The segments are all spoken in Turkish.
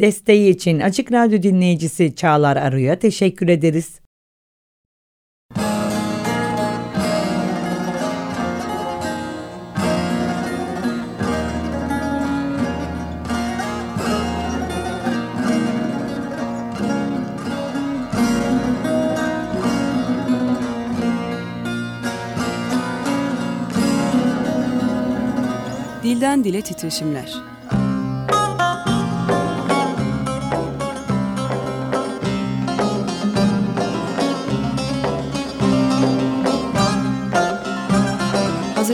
Desteği için Açık Radyo dinleyicisi Çağlar Arı'ya teşekkür ederiz. Dilden Dile Titreşimler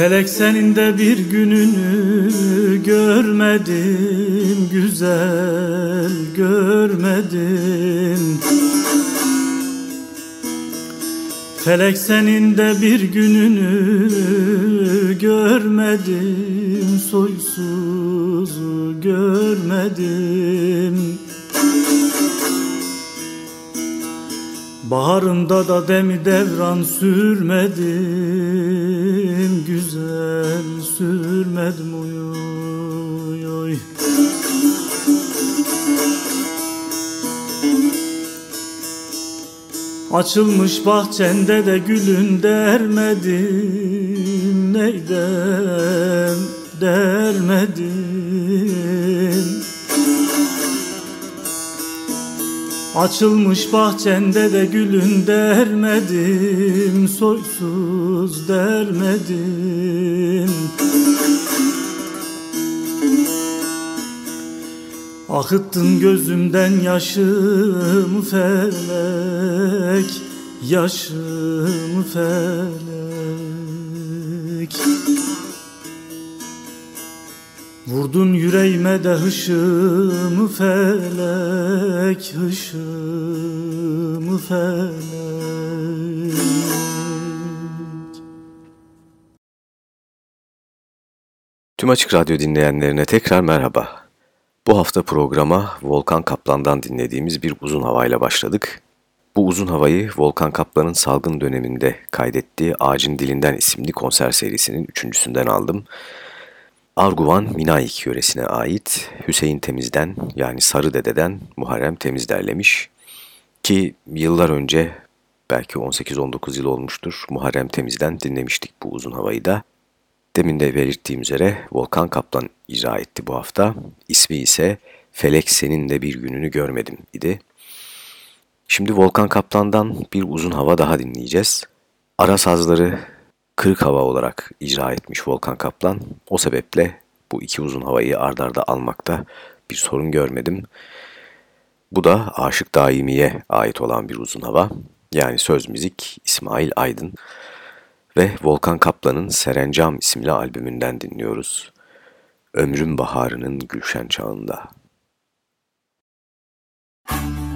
Felek senin de bir gününü görmedim güzel görmedim. Felek senin de bir gününü görmedim soysuz görmedim Baharında da demi devran sürmedim Güzel sürmedim uy uy Açılmış bahçende de gülün dermedim Neydem dermedim Açılmış bahçende de gülün dermedim Soysuz dermedim. Akıttın gözümden yaşımı felek Yaşımı felek Vurdun yüreğime de hışımı felek Hışımı felek Tüm Açık Radyo dinleyenlerine tekrar merhaba. Bu hafta programa Volkan Kaplan'dan dinlediğimiz bir uzun havayla başladık. Bu uzun havayı Volkan Kaplan'ın salgın döneminde kaydettiği Ağacın Dilinden isimli konser serisinin üçüncüsünden aldım. Arguvan Minayik yöresine ait Hüseyin Temiz'den yani Sarı Dede'den Muharrem Temiz derlemiş. Ki yıllar önce belki 18-19 yıl olmuştur Muharrem Temiz'den dinlemiştik bu uzun havayı da. Demin de belirttiğim üzere Volkan Kaplan icra etti bu hafta. İsmi ise Felek Senin de Bir Gününü Görmedim idi. Şimdi Volkan Kaplan'dan bir uzun hava daha dinleyeceğiz. Ara sazları kırık hava olarak icra etmiş Volkan Kaplan. O sebeple bu iki uzun havayı ardarda almakta bir sorun görmedim. Bu da Aşık Daimi'ye ait olan bir uzun hava. Yani söz müzik İsmail Aydın ve Volkan Kaplan'ın Serencam isimli albümünden dinliyoruz. Ömrüm baharının gülşen çağında. Müzik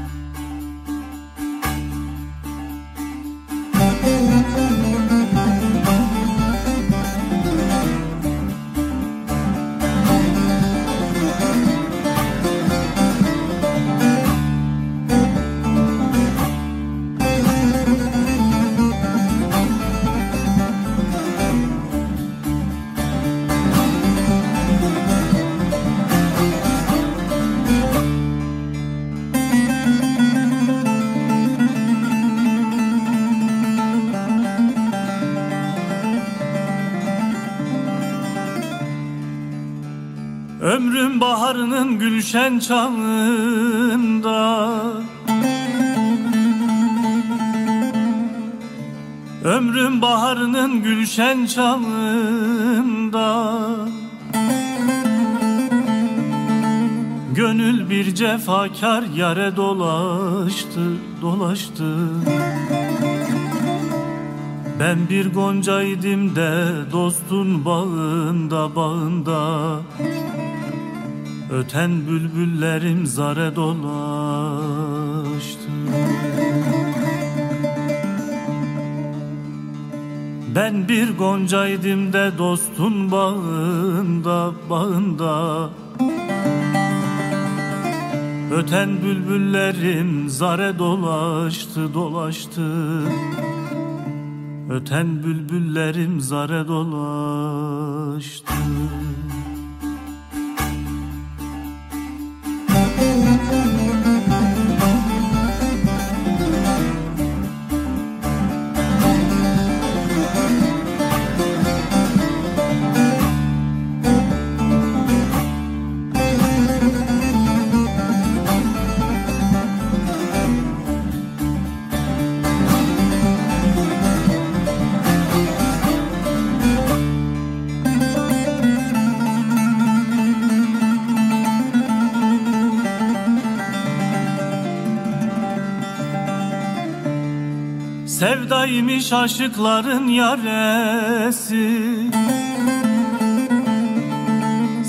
gülşen çağında. Ömrüm baharının gülşen çağında. Gönül bir cefakar yare dolaştı, dolaştı. Ben bir goncaydım de dostun bağında, bağında Öten bülbüllerim zare dolaştı. Ben bir goncaydım de dostun bağında, bağında. Öten bülbüllerim zare dolaştı, dolaştı. Öten bülbüllerim zare dolaştı Sevdaymış aşıkların yaresi.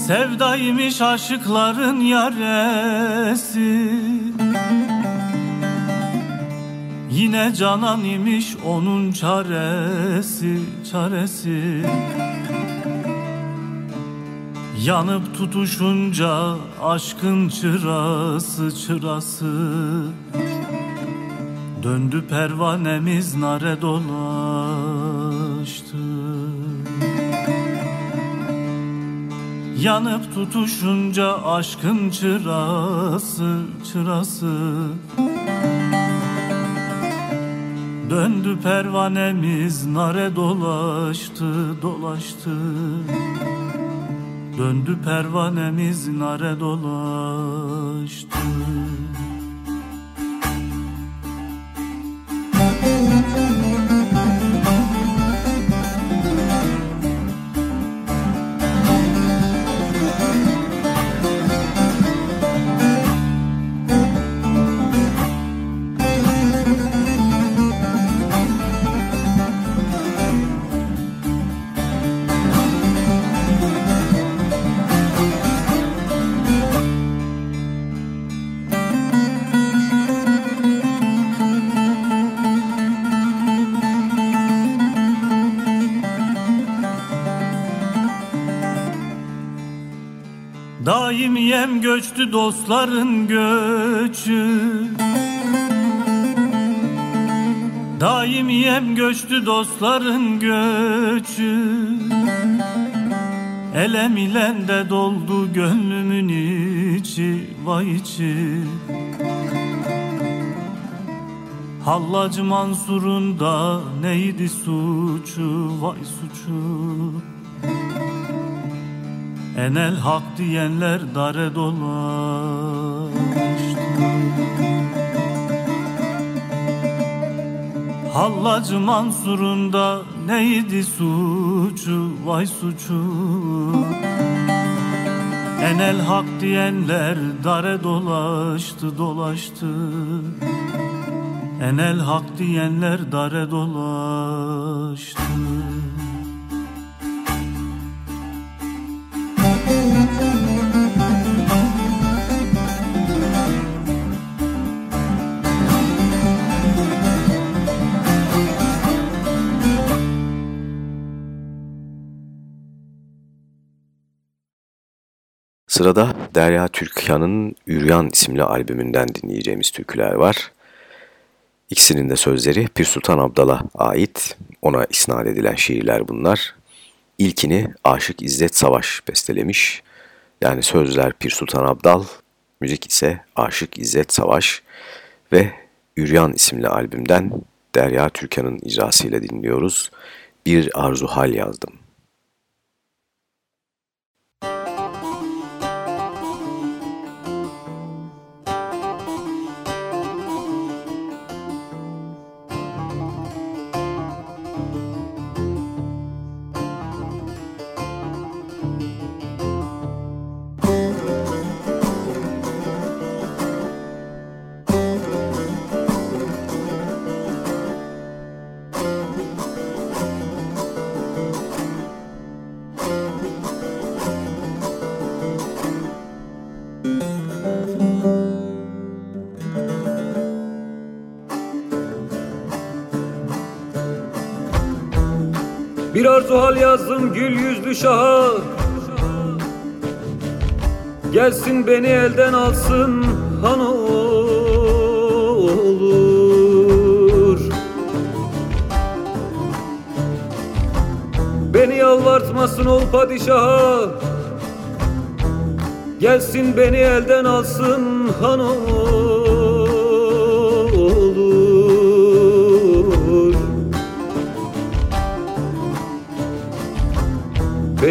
Sevdaymış aşıkların yaresi. Yine canan imiş onun çaresi, çaresi. Yanıp tutuşunca aşkın çırası, çırası Döndü pervanemiz nare dolaştı. Yanıp tutuşunca aşkın çırası, çırası. Döndü pervanemiz nare dolaştı, dolaştı. Döndü pervanemiz nare dolaştı göçtü dostların göçü. Daimiyem göçtü dostların göçü. Elem ile de doldu gönlümün içi vay içi. Hallacı Mansur'un da neydi suçu vay suçu Enel hak diyenler dare dolaştı. Hallacı Mansur'un da neydi suçu? Vay suçu. Enel hak diyenler dare dolaştı dolaştı. Enel hak diyenler dare dolaştı Sırada Derya Türkan'ın Üryan isimli albümünden dinleyeceğimiz türküler var. İkisinin de sözleri Pir Sultan Abdal'a ait, ona isnat edilen şiirler bunlar. İlkini Aşık İzzet Savaş bestelemiş. Yani sözler Pir Sultan Abdal, müzik ise Aşık İzzet Savaş ve Üryan isimli albümden Derya Türkan'ın icrasıyla dinliyoruz. Bir arzu hal yazdım.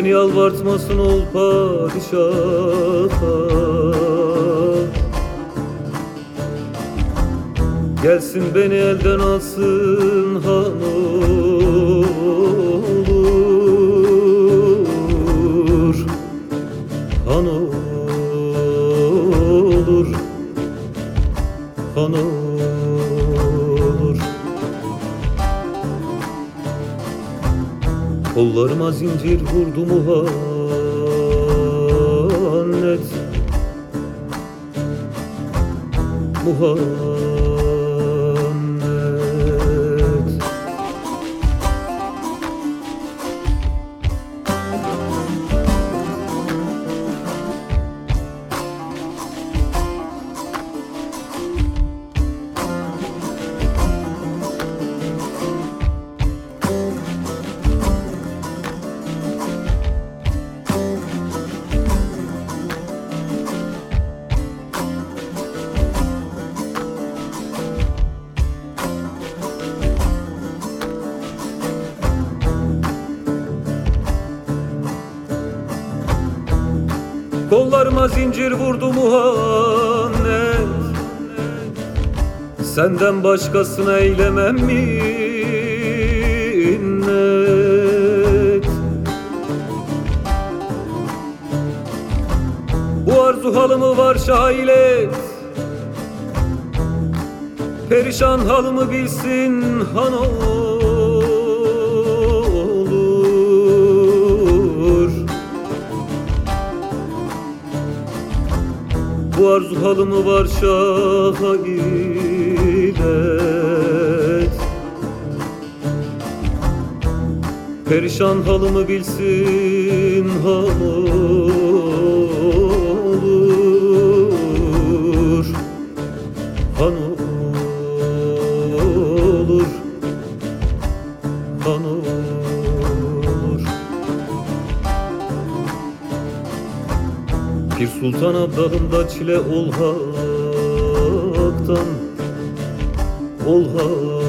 Beni yalvartmasın ol padişaha. Gelsin beni elden alsın han Kollarıma zincir vurdu muhannet Muhannet Senden başkasına eylemem minnet. Bu arzu halımı var şahilet? Perişan halımı bilsin han olur Bu arzu halımı var şahilet Perişan halımı bilsin han olur Han olur. Han olur. Bir sultan abdalında çile ol haktan Ol haktan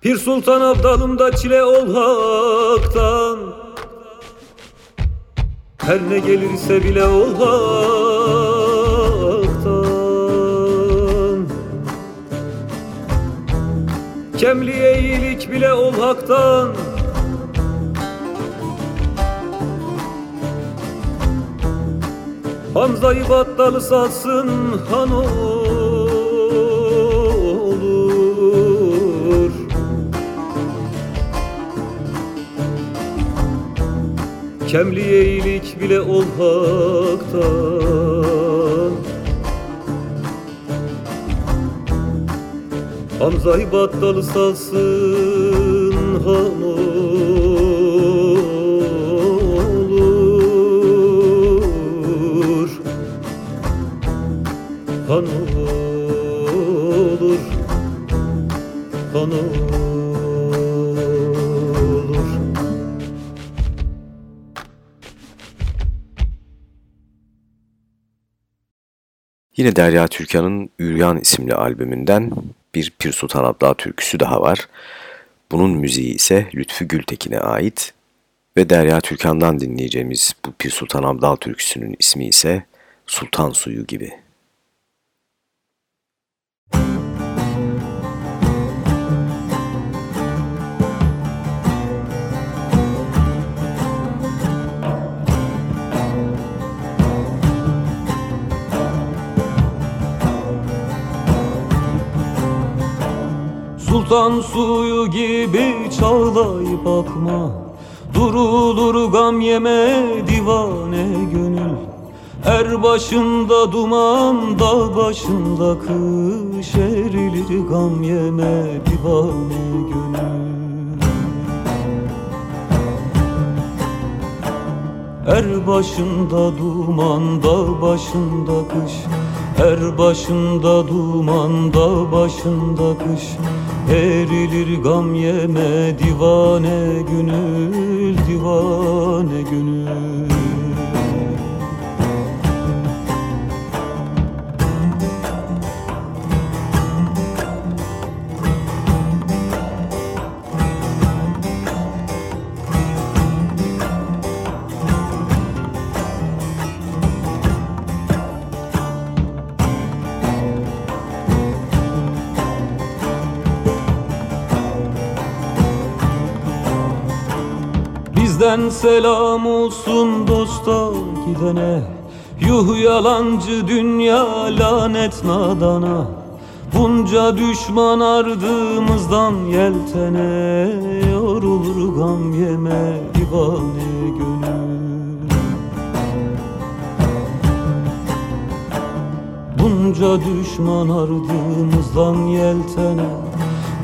Pir sultan abdalımda çile ol haktan Her ne gelirse bile ol haktan Kemliye iyilik bile ol haktan Hamza'yı battalı salsın han olur. Kemliye iyilik bile ol haktan Hamza'yı battalı salsın han olur Han Yine Derya Türkan'ın Üryan isimli albümünden bir Pir Sultan Abdal türküsü daha var. Bunun müziği ise Lütfü Gültekin'e ait ve Derya Türkan'dan dinleyeceğimiz bu Pir Sultan Abdal türküsünün ismi ise Sultan Suyu gibi. Sultan suyu gibi çağlayıp akma Durulur gam yeme divane gönül. Er başında duman dağ başında kış. Erilir gam yeme divane gönül. Er başında duman dağ başında kış Er başında duman dağ başında kış. Erilir gam yeme divane gönül divane gönül Bizden selam olsun dosta gidene. Yuh yalancı dünya lanet nadana. Bunca düşman ardımızdan yeltene. Yorulur gam yeme divane gönül. Bunca düşman ardımızdan yeltene.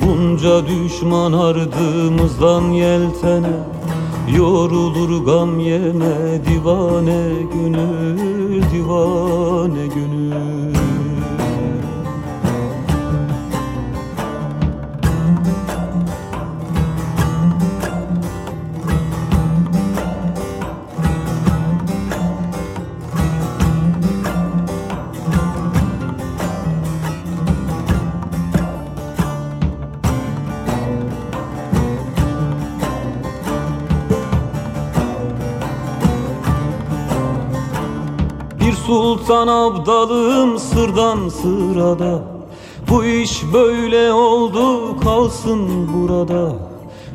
Bunca düşman ardımızdan yeltene Yorulur gam yeme divane gönül divane gönül sultan abdalım sırdan sırada. Bu iş böyle oldu kalsın burada.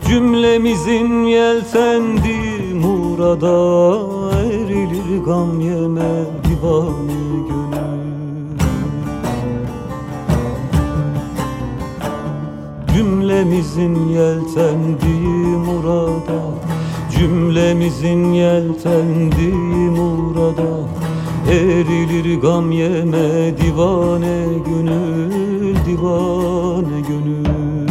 Cümlemizin yeltendiği murada. Erilir gam yeme divane gönül. Cümlemizin yeltendiği murada. Cümlemizin yeltendiği murada Erilir gam yeme divane gönül divane gönül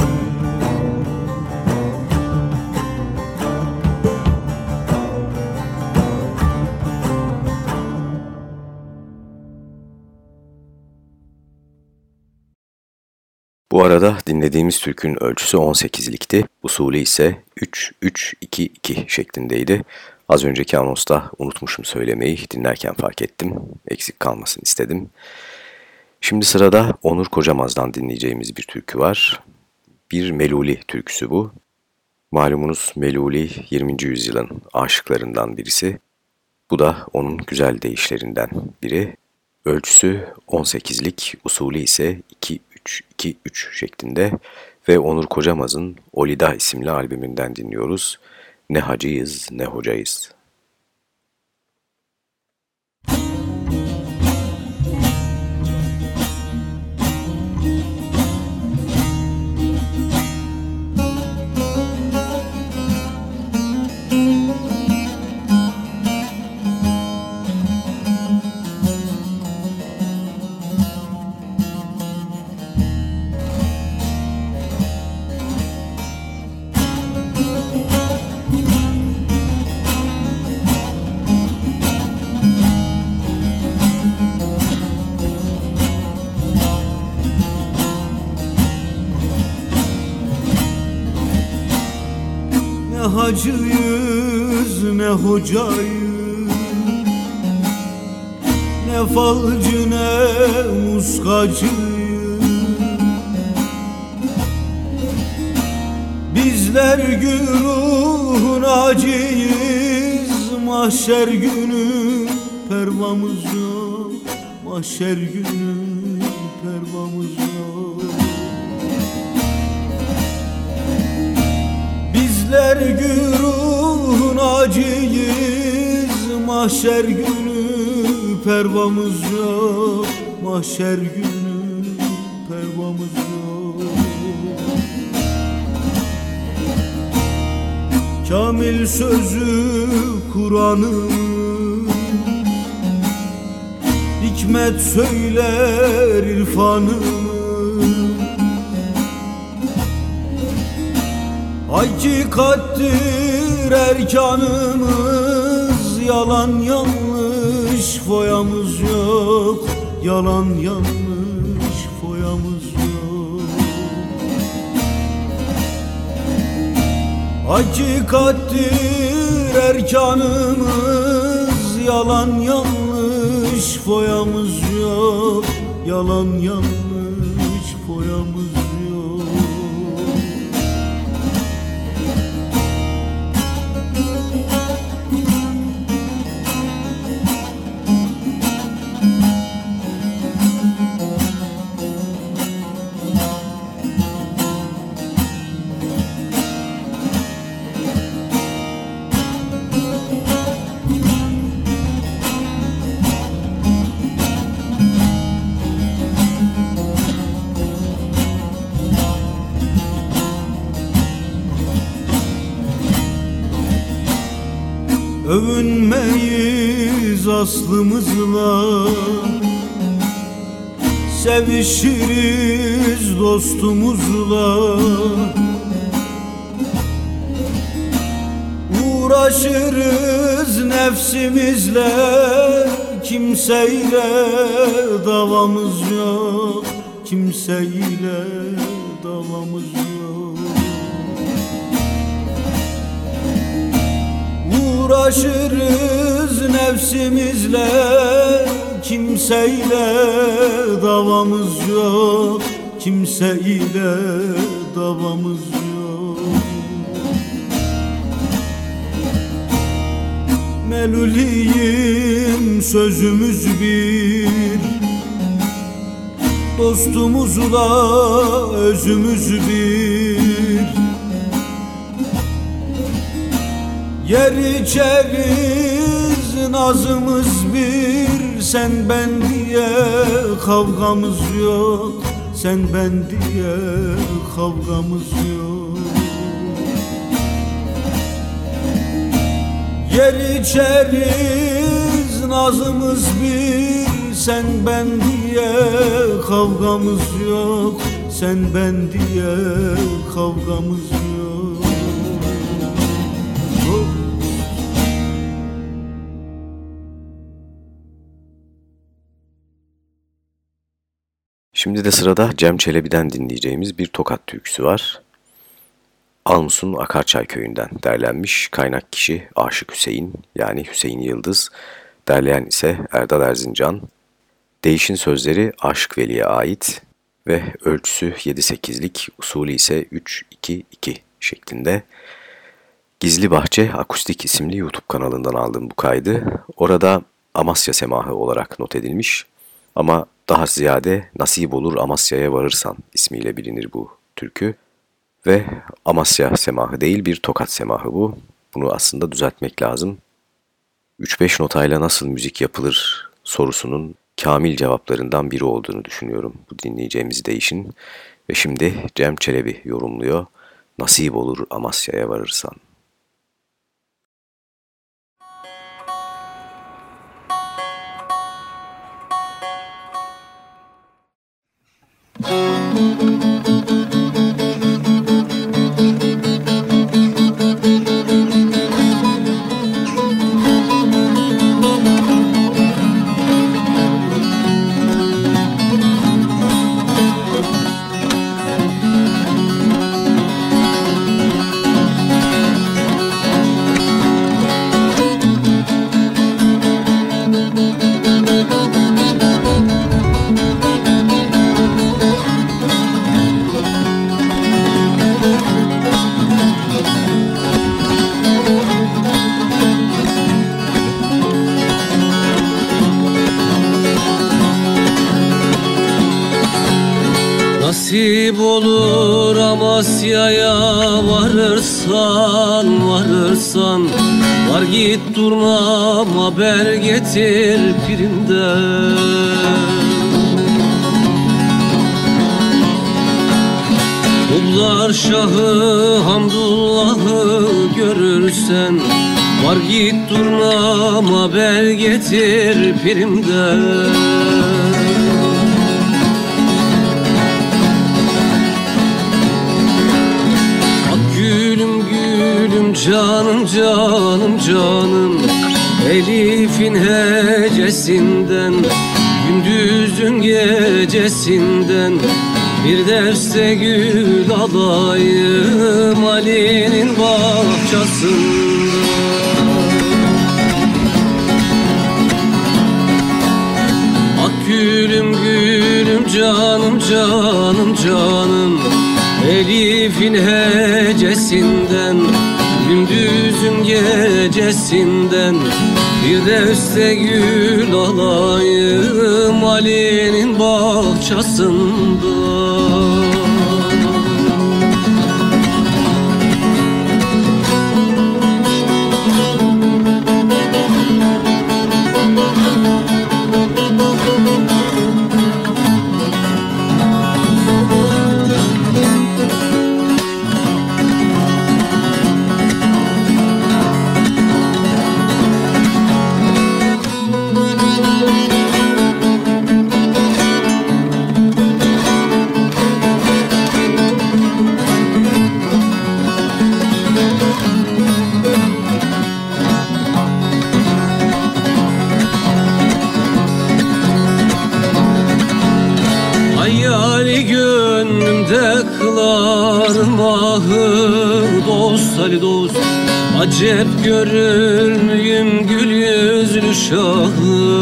Bu arada dinlediğimiz türkün ölçüsü 18'likti. Usulü ise 3-3-2-2 şeklindeydi. Az önceki anonsta unutmuşum söylemeyi, dinlerken fark ettim. Eksik kalmasın istedim. Şimdi sırada Onur Kocamaz'dan dinleyeceğimiz bir türkü var. Bir Meluli türküsü bu. Malumunuz Meluli 20. yüzyılın aşıklarından birisi. Bu da onun güzel deyişlerinden biri. Ölçüsü 18'lik, usulü ise 2-3-2-3 şeklinde ve Onur Kocamaz'ın Olida isimli albümünden dinliyoruz. Ne hacıyız ne hocayız. Ne hocayız Ne falcı ne muskacıyız Bizler güruhun acıyız Mahşer günü pervamız yok Mahşer günü mahşer günü pervamız yok. Mahşer günü pervamız yok. Kamil sözü Kur'an'ın Hikmet söyler irfanımı Hakikattir erkanımız. Yalan yanlış foyamız yok. Yalan yanlış foyamız yok. Hakikattir erkanımız. Yalan yanlış foyamız yok. Yalan yanlış foyamız aslımızla Sevişiriz dostumuzla. Uğraşırız nefsimizle Kimseyle davamız yok Kimseyle davamız yok Uğraşırız nefsimizle Kimseyle davamız yok Kimseyle davamız yok. Meluliyim sözümüz bir Dostumuzla özümüz bir Yer içeriz nazımız bir. Sen ben diye kavgamız yok. Sen ben diye kavgamız yok. Yer içeriz nazımız bir. Sen ben diye kavgamız yok. Sen ben diye kavgamız yok Şimdi de sırada Cem Çelebi'den dinleyeceğimiz bir tokat türküsü var. Almus'un Akarçay köyünden derlenmiş kaynak kişi Aşık Hüseyin yani Hüseyin Yıldız, derleyen ise Erdal Erzincan. Değişin sözleri Aşık Veli'ye ait ve ölçüsü 7-8'lik, usulü ise 3-2-2 şeklinde. Gizli Bahçe Akustik isimli YouTube kanalından aldım bu kaydı. Orada Amasya Semahı olarak not edilmiş ama daha ziyade Nasip olur Amasya'ya varırsan ismiyle bilinir bu türkü. Ve Amasya semahı değil bir tokat semahı bu. Bunu aslında düzeltmek lazım. 3-5 notayla nasıl müzik yapılır sorusunun kamil cevaplarından biri olduğunu düşünüyorum bu dinleyeceğimiz değişin. Ve şimdi Cem Çelebi yorumluyor. Nasip olur Amasya'ya varırsan. Haber bahçesinde Ak gülüm gülüm canım canım canım. Elif'in hecesinden Gündüzün gecesinden. Bir deste gül alayım Ali'nin bahçesinde Acep görür müyüm gül yüzlü şahı?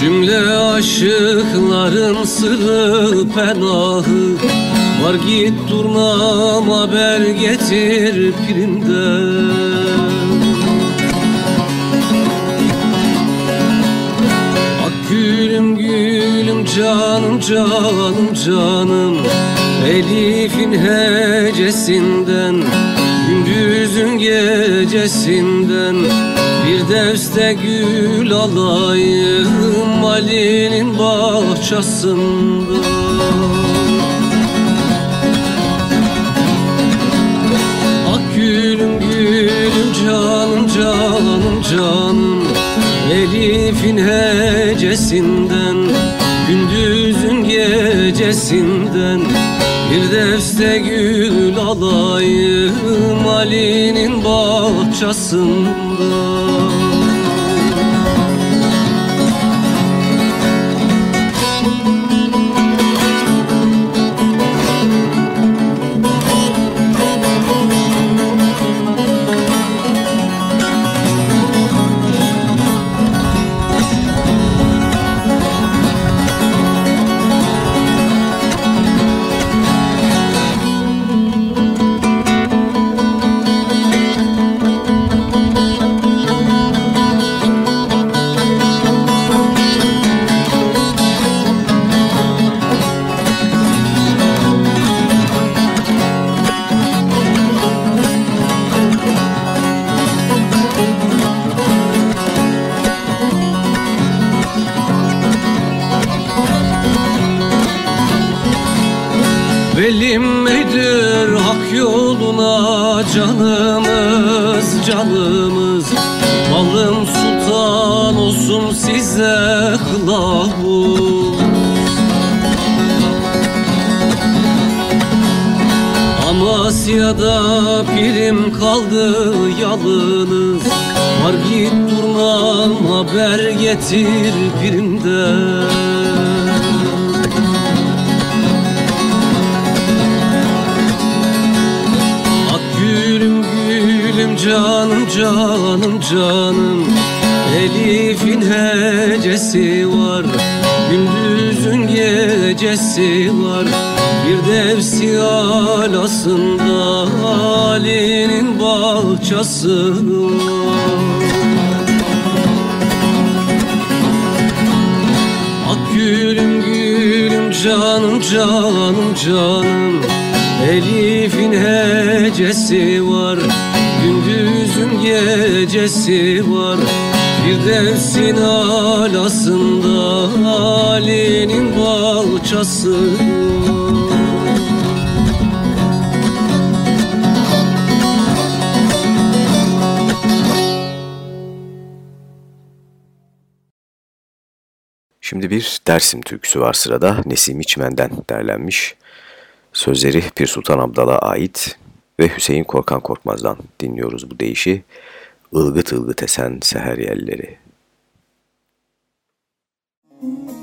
Cümle aşıkların sırrı penahı. Var git durnam haber getir pirimden canım canım canım. Elif'in hecesinden Gündüzün gecesinden. Bir deste gül alayım Ali'nin bahçesinde Ak gülüm gülüm canım canım canım. Elif'in hecesinden Gündüzün gecesinden Bir deste gül alayım Ali'nin bahçesinde canımız canımız Malım sultan olsun size kılavuz. Amasya'da pirim kaldı yalınız. Var git durmam haber getir pirimden canım canım canım. Elif'in hecesi var. Gündüzün gecesi var. Bir devsi alasında Ali'nin bahçesi var. Ak gülüm gülüm canım canım canım. Elif'in hecesi var Gündüzün gecesi var Firdevs'in alasında Ali'nin balçası Şimdi bir Dersim türküsü var sırada. Nesim İçmen'den derlenmiş. Sözleri Pir Sultan Abdal'a ait ve Hüseyin Korkan Korkmaz'dan dinliyoruz bu deyişi. Ilgıt ılgıt esen seher yelleri. desen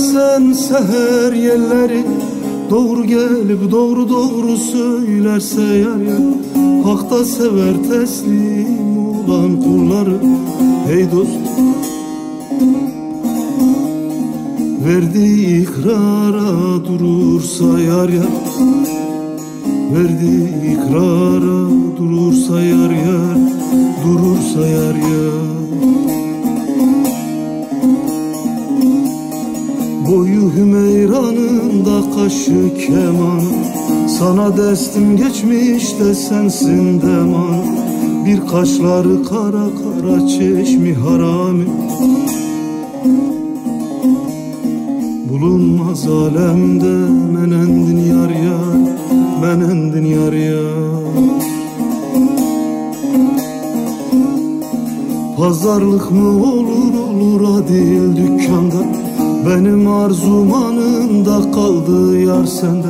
desen seher yerleri Doğru gelip doğru doğru söylerse yar yar. Hakta sever teslim olan kulları Hey dost. Verdiği ikrara durursa yar yar. Verdiği ikrara durursa yar yar. Durursa yar yar Boyu Hümeyran'ın da kaşı keman. Sana destim geçmiş de sensin deman. Bir kaşları kara kara çeşmi harami. Bulunmaz alemde menendin yar yar Menendin yar yar. Pazarlık mı olur olur adil dükkanda Benim arzum anında kaldı yar sende.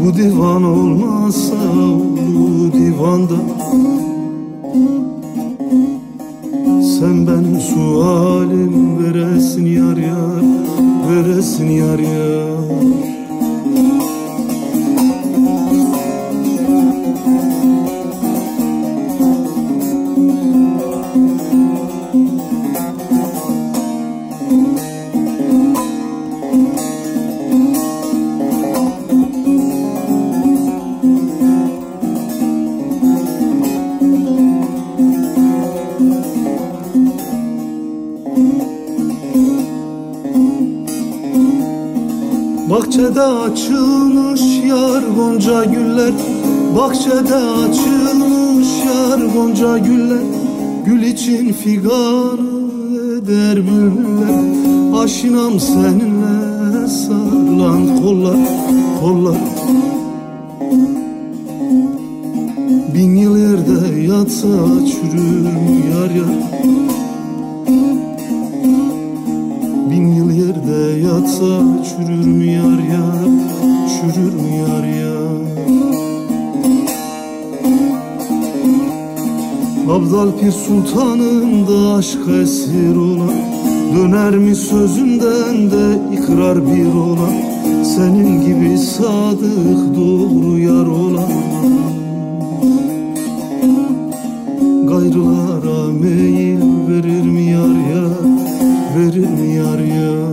Bu divan olmazsa olur divanda. Sen benim sualim veresin yar yar Veresin yar yar Bahçede açılmış yar gonca güller. Bahçede açılmış yar gonca güller. Gül için figan eder bülbüller Aşinam seninle sarılan kollar kollar. Bin yıl yerde yatsa çürür yar yar yatsa çürür mü yar yar Çürür mü yar yar Abdal Pir Sultan'ın da aşk esir olan Döner mi sözünden de ikrar bir olan Senin gibi sadık doğru yar olan. Gayrılara meyil verir mi yar yar Verir mi yar yar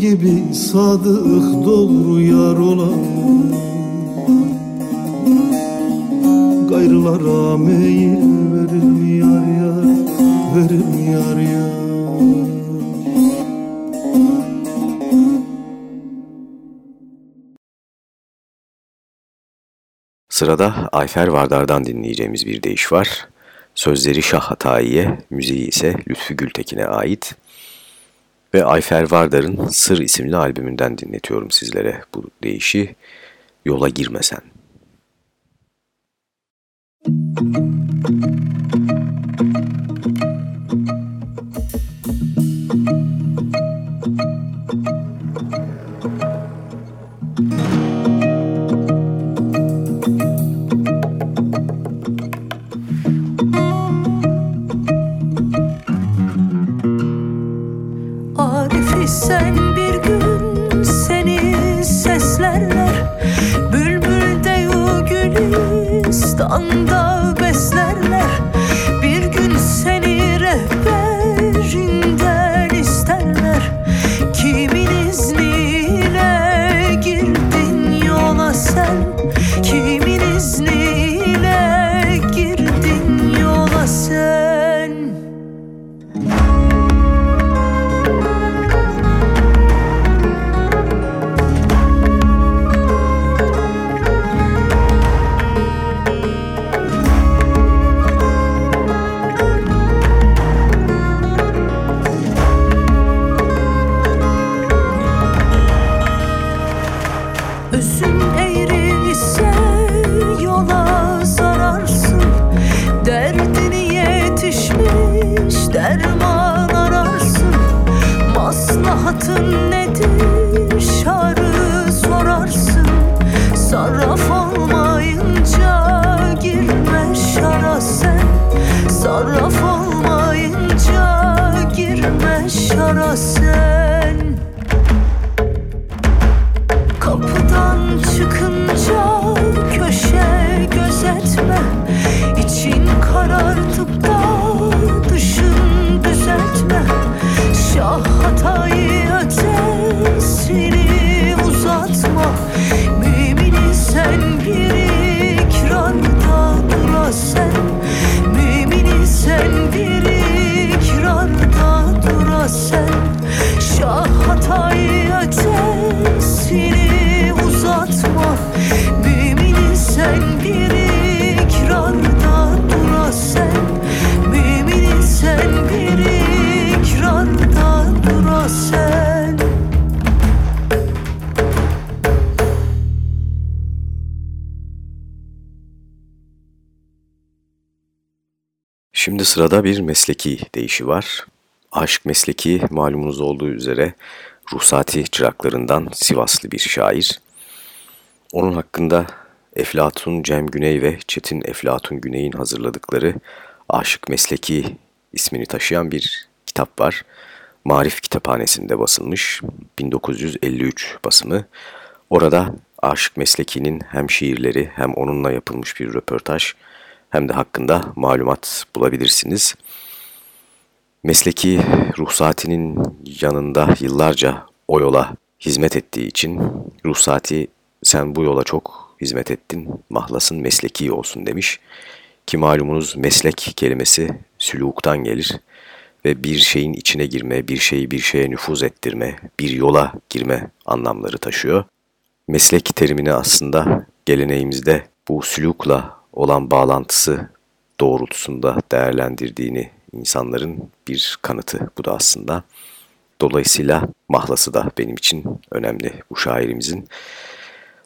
gibi sadık doğru yar olan Gayrılara meyil verir yar yar Verir yar yar Sırada Ayfer Vardar'dan dinleyeceğimiz bir deyiş var. Sözleri Şah Hatayi'ye, müziği ise Lütfü Gültekin'e ait. Ve Ayfer Vardar'ın Sır isimli albümünden dinletiyorum sizlere bu deyişi. Yola girmesen. Şimdi sırada bir mesleki deyişi var. Aşk mesleki malumunuz olduğu üzere ruhsati çıraklarından Sivaslı bir şair. Onun hakkında Eflatun Cem Güney ve Çetin Eflatun Güney'in hazırladıkları Aşık Mesleki ismini taşıyan bir kitap var. Marif Kitaphanesi'nde basılmış 1953 basımı. Orada Aşık Mesleki'nin hem şiirleri hem onunla yapılmış bir röportaj hem de hakkında malumat bulabilirsiniz. Mesleki ruhsatinin yanında yıllarca o yola hizmet ettiği için ruhsati sen bu yola çok hizmet ettin, mahlasın mesleki olsun demiş. Ki malumunuz meslek kelimesi süluktan gelir ve bir şeyin içine girme, bir şeyi bir şeye nüfuz ettirme, bir yola girme anlamları taşıyor. Meslek terimini aslında geleneğimizde bu sülukla olan bağlantısı doğrultusunda değerlendirdiğini insanların bir kanıtı bu da aslında. Dolayısıyla mahlası da benim için önemli bu şairimizin.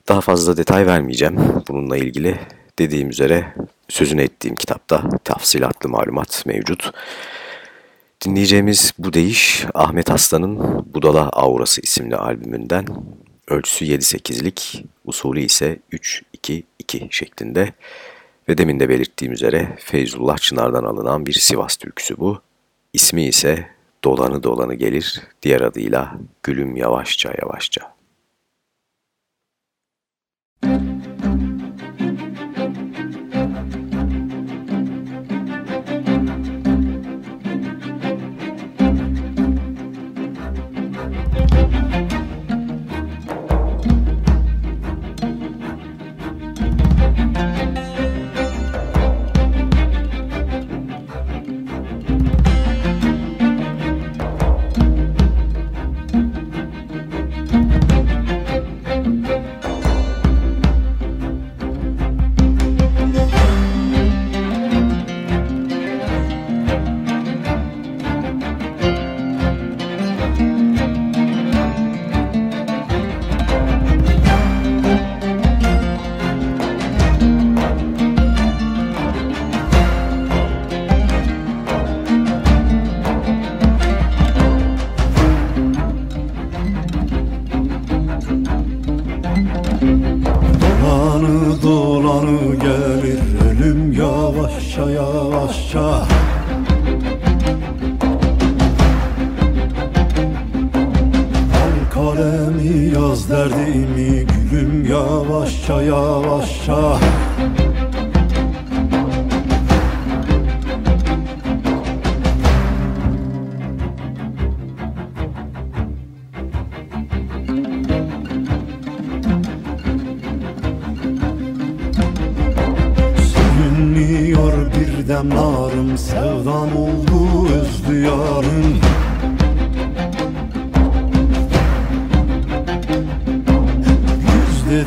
Daha fazla detay vermeyeceğim bununla ilgili. Dediğim üzere sözünü ettiğim kitapta tafsilatlı malumat mevcut. Dinleyeceğimiz bu deyiş Ahmet Aslan'ın Budala Aurası isimli albümünden. Ölçüsü 7-8'lik, usulü ise 3-2-2 şeklinde. Ve demin de belirttiğim üzere Feyzullah Çınar'dan alınan bir Sivas türküsü bu. İsmi ise Dolanı Dolanı Gelir, diğer adıyla Gülüm Yavaşça Yavaşça. Yaz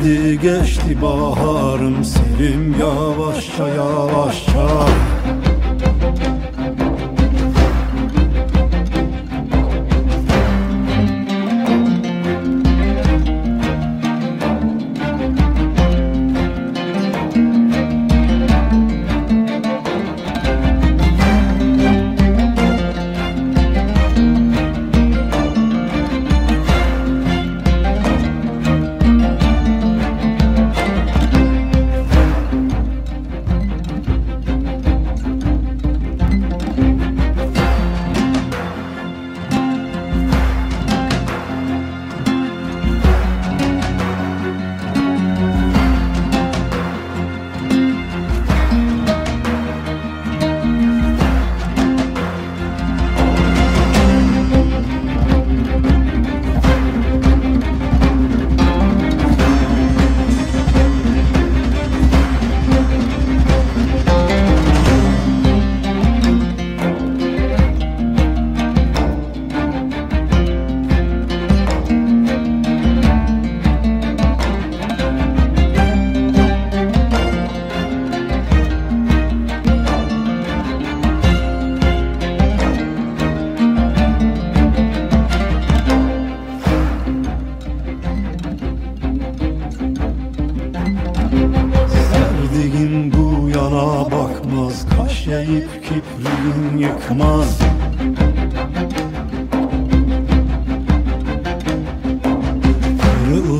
Dedi geçti baharım Selim yavaşça yavaşça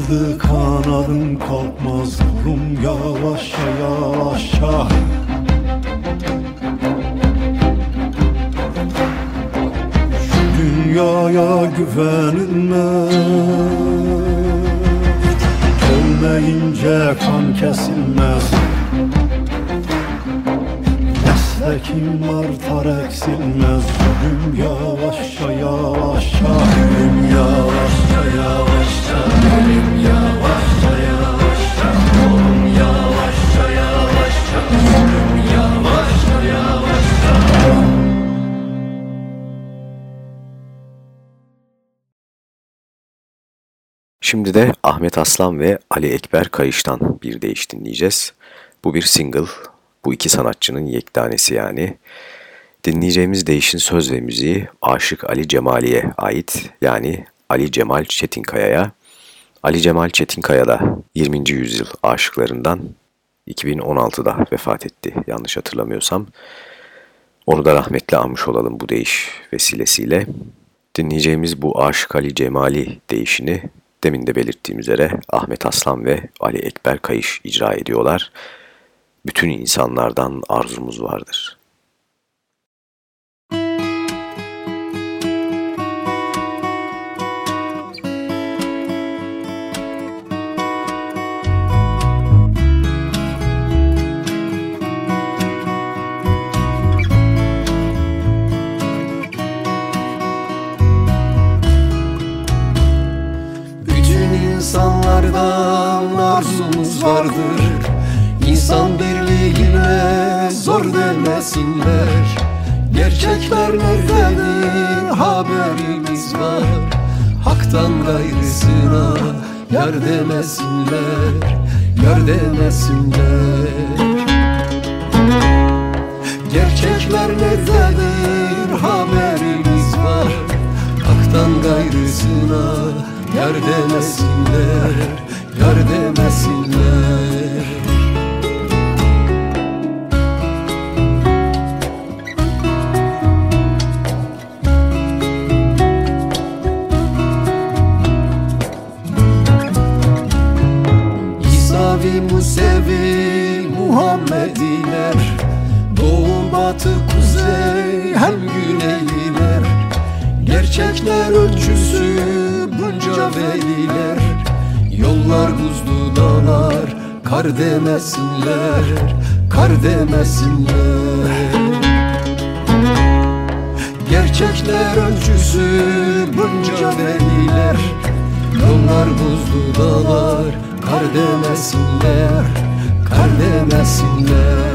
Kırıldı kanadın kalkmaz Kulum yavaşça yavaşça. Şu dünyaya güvenilmez. Olmayınca kan kesilmez. Meslekim artar eksilmez Ölüm yavaşça yavaşça. Ölüm yavaşça yavaşça Şimdi de Ahmet Aslan ve Ali Ekber Kayış'tan bir değiş dinleyeceğiz. Bu bir single. Bu iki sanatçının yektanesi yani. Dinleyeceğimiz değişin söz ve müziği Aşık Ali Cemali'ye ait yani Ali Cemal Çetinkaya'ya. Ali Cemal Çetinkaya da 20. yüzyıl aşıklarından 2016'da vefat etti yanlış hatırlamıyorsam. Onu da rahmetli almış olalım bu değiş vesilesiyle. Dinleyeceğimiz bu Aşık Ali Cemali değişini demin de belirttiğim üzere Ahmet Aslan ve Ali Ekber Kayış icra ediyorlar. Bütün insanlardan arzumuz vardır. Gayrısına yar demesinler Yar demesinler. Gerçekler nerededir haberimiz var? Hak'tan gayrısına yar demesinler Yar demesinler demesinler Kar demesinler. Gerçekler öncüsü bunca veliler Yollar buzlu dağlar Kar demesinler Kar demesinler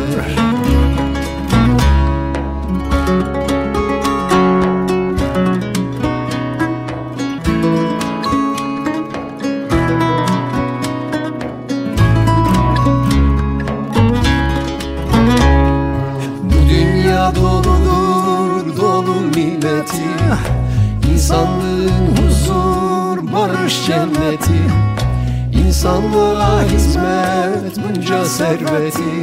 cenneti İnsanlığa hizmet bunca serveti.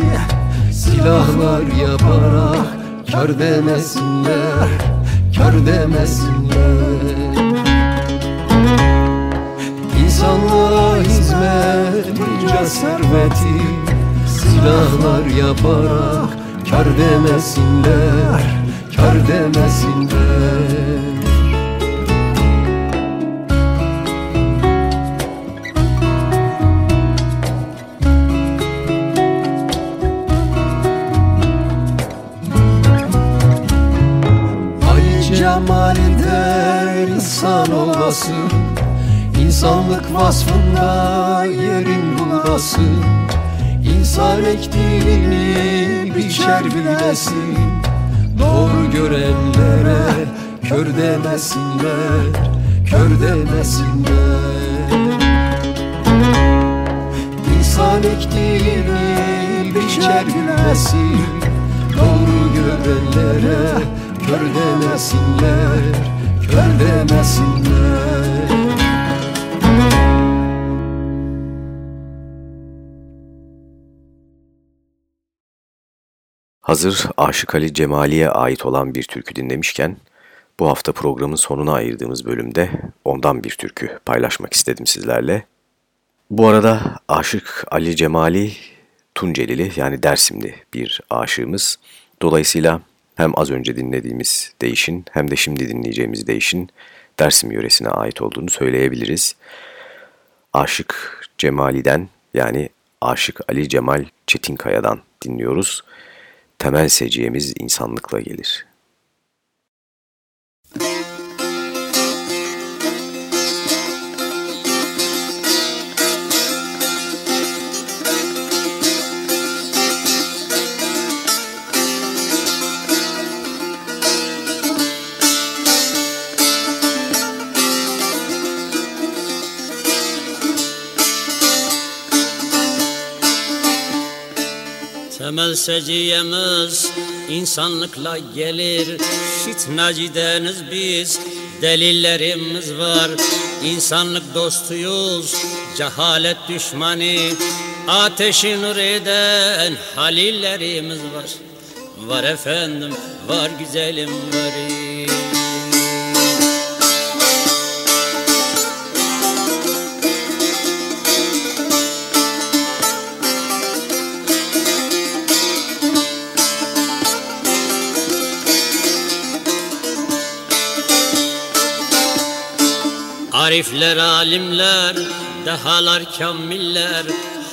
Silahlar yaparak kar demesinler Kar demesinler. İnsanlığa hizmet bunca serveti. Silahlar yaparak kar demesinler Kar demesinler olasın İnsanlık vasfında yerin bulasın İnsan ektiğini biçer bilesin. Doğru görenlere kör demesinler Kör demesinler. İnsan ektiğini biçer bilesin. Doğru görenlere kör demesinler Kör demesinler Hazır Aşık Ali Cemali'ye ait olan bir türkü dinlemişken bu hafta programın sonuna ayırdığımız bölümde ondan bir türkü paylaşmak istedim sizlerle. Bu arada Aşık Ali Cemali Tuncelili yani Dersimli bir aşığımız. Dolayısıyla hem az önce dinlediğimiz değişin hem de şimdi dinleyeceğimiz değişin Dersim yöresine ait olduğunu söyleyebiliriz. Aşık Cemali'den yani Aşık Ali Cemal Çetinkaya'dan dinliyoruz. Temel seciyemiz insanlıkla gelir. Temel seciyemiz insanlıkla gelir. Fitnacıdeniz biz delillerimiz var. İnsanlık dostuyuz cehalet düşmanı. Ateşi nur eden halillerimiz var. Var efendim var güzelim var Arifler, alimler, dehalar, kamiller.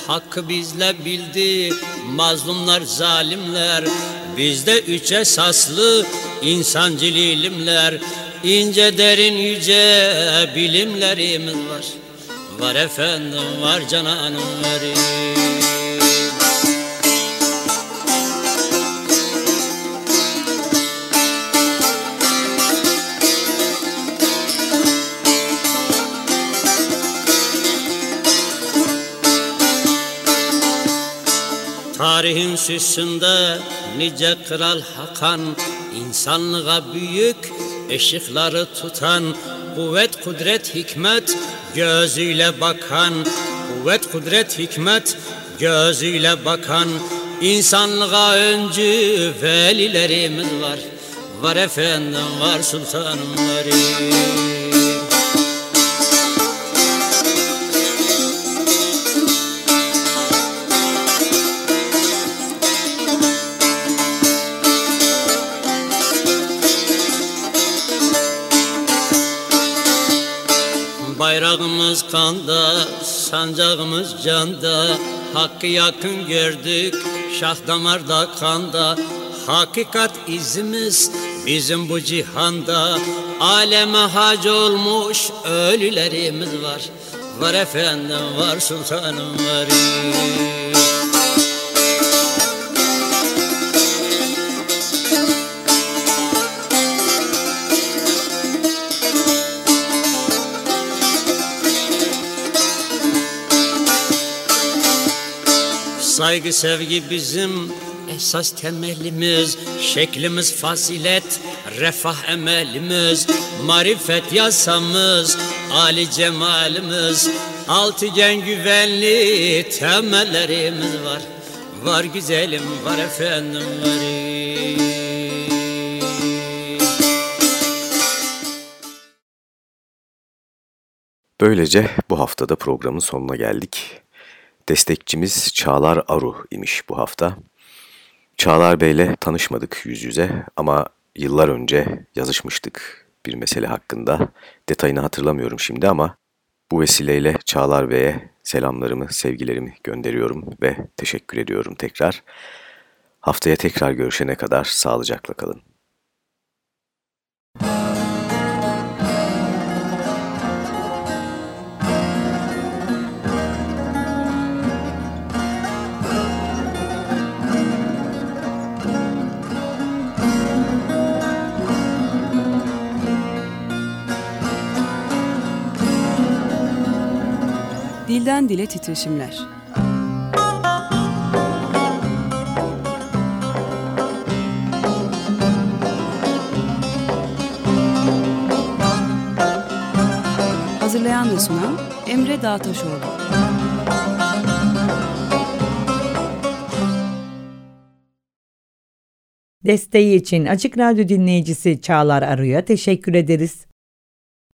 Hakkı bizle bildi, mazlumlar, zalimler. Bizde üç esaslı insancıl ilimler. İnce derin yüce bilimlerimiz var. Var efendim, var cananım var Tarihin süsünde nice kral Hakan insanlığa büyük ışıkları tutan Kuvvet, kudret, hikmet gözüyle bakan Kuvvet, kudret, hikmet gözüyle bakan insanlığa öncü velilerimiz var. Var efendim var sultanım var Bayrağımız kanda, sancağımız canda. Hakkı yakın gördük şah damarda kanda. Hakikat izimiz bizim bu cihanda. Aleme hac olmuş ölülerimiz var. Var efendim var sultanım var Saygı sevgi bizim esas temelimiz. Şeklimiz fazilet, refah emelimiz. Marifet yasamız, Ali cemalimiz. Altıgen güvenli temellerimiz var. Var güzelim, var efendim, var. Böylece bu haftada programın sonuna geldik. Destekçimiz Çağlar Aru imiş bu hafta. Çağlar Bey'le tanışmadık yüz yüze ama yıllar önce yazışmıştık bir mesele hakkında. Detayını hatırlamıyorum şimdi ama bu vesileyle Çağlar Bey'e selamlarımı, sevgilerimi gönderiyorum ve teşekkür ediyorum tekrar. Haftaya tekrar görüşene kadar sağlıcakla kalın. Dilden dile titreşimler. Hazırlayan ve sunan Emre Dağtaşoğlu. Desteği için Açık Radyo dinleyicisi Çağlar Arı'ya teşekkür ederiz.